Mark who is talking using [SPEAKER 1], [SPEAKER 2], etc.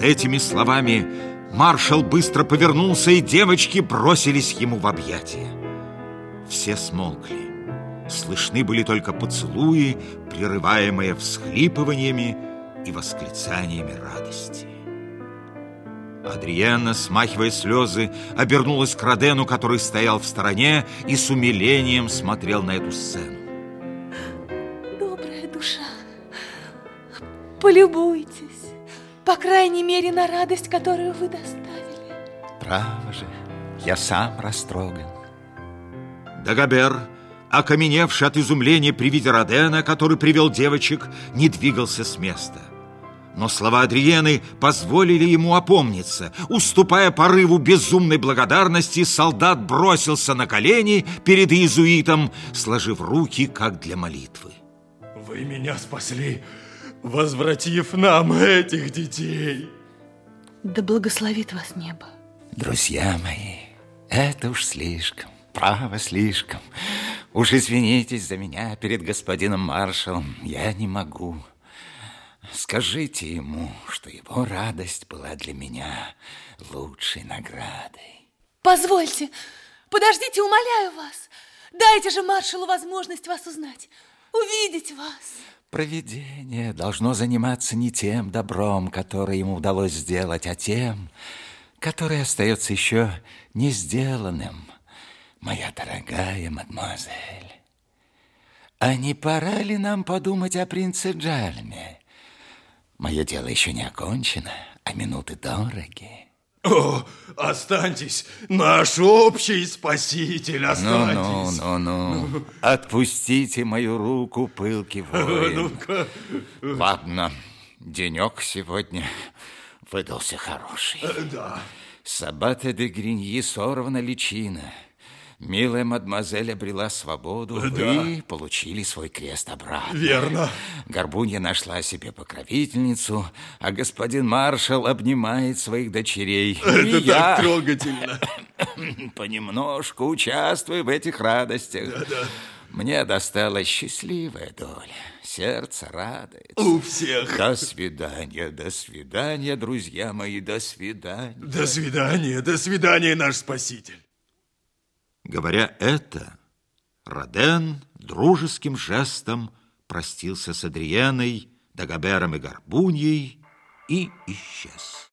[SPEAKER 1] этими словами маршал быстро повернулся, и девочки бросились ему в объятия. Все смолкли. Слышны были только поцелуи, прерываемые всхлипываниями и восклицаниями радости. Адриена, смахивая слезы, обернулась к Родену, который стоял в стороне и с умилением смотрел на эту сцену.
[SPEAKER 2] Добрая душа, полюбуйтесь, по крайней мере, на радость, которую вы доставили.
[SPEAKER 3] Право же, я сам растроган.
[SPEAKER 1] Дагобер, окаменевший от изумления при виде Родена, который привел девочек, не двигался с места. Но слова Адриены позволили ему опомниться. Уступая порыву безумной благодарности, солдат бросился на колени перед иезуитом, сложив руки, как для молитвы.
[SPEAKER 4] Вы меня спасли, возвратив нам этих детей.
[SPEAKER 2] Да благословит вас небо.
[SPEAKER 3] Друзья мои, это уж слишком, право слишком. Уж извинитесь за меня перед господином маршалом, я не могу. Скажите ему, что его радость была для меня лучшей наградой.
[SPEAKER 2] Позвольте, подождите, умоляю вас. Дайте же маршалу возможность вас узнать, увидеть вас.
[SPEAKER 3] Провидение должно заниматься не тем добром, которое ему удалось сделать, а тем, которое остается еще не сделанным, моя дорогая мадемуазель. А не пора ли нам подумать о принце Джальме? Мое дело еще не окончено, а минуты дороги.
[SPEAKER 4] О, останьтесь, наш общий спаситель,
[SPEAKER 3] Ну,
[SPEAKER 4] останьтесь.
[SPEAKER 3] ну, ну, ну. Отпустите мою руку, пылкий воин.
[SPEAKER 4] Ну-ка.
[SPEAKER 3] Ладно, денек сегодня выдался хороший.
[SPEAKER 4] Да.
[SPEAKER 3] Сабата де Гриньи сорвана личина. Милая мадемуазель обрела свободу, вы получили свой крест обратно.
[SPEAKER 4] Верно.
[SPEAKER 3] Горбунья нашла себе покровительницу, а господин маршал обнимает своих дочерей.
[SPEAKER 4] Это
[SPEAKER 3] И
[SPEAKER 4] так
[SPEAKER 3] я
[SPEAKER 4] трогательно.
[SPEAKER 3] понемножку участвую в этих радостях. Мне досталась счастливая доля. Сердце радуется.
[SPEAKER 4] У всех.
[SPEAKER 3] До свидания, до свидания, друзья мои, до свидания.
[SPEAKER 4] До свидания, до свидания, наш спаситель.
[SPEAKER 1] Говоря это, Роден дружеским жестом простился с Адриеной, Дагобером и Горбуньей и исчез.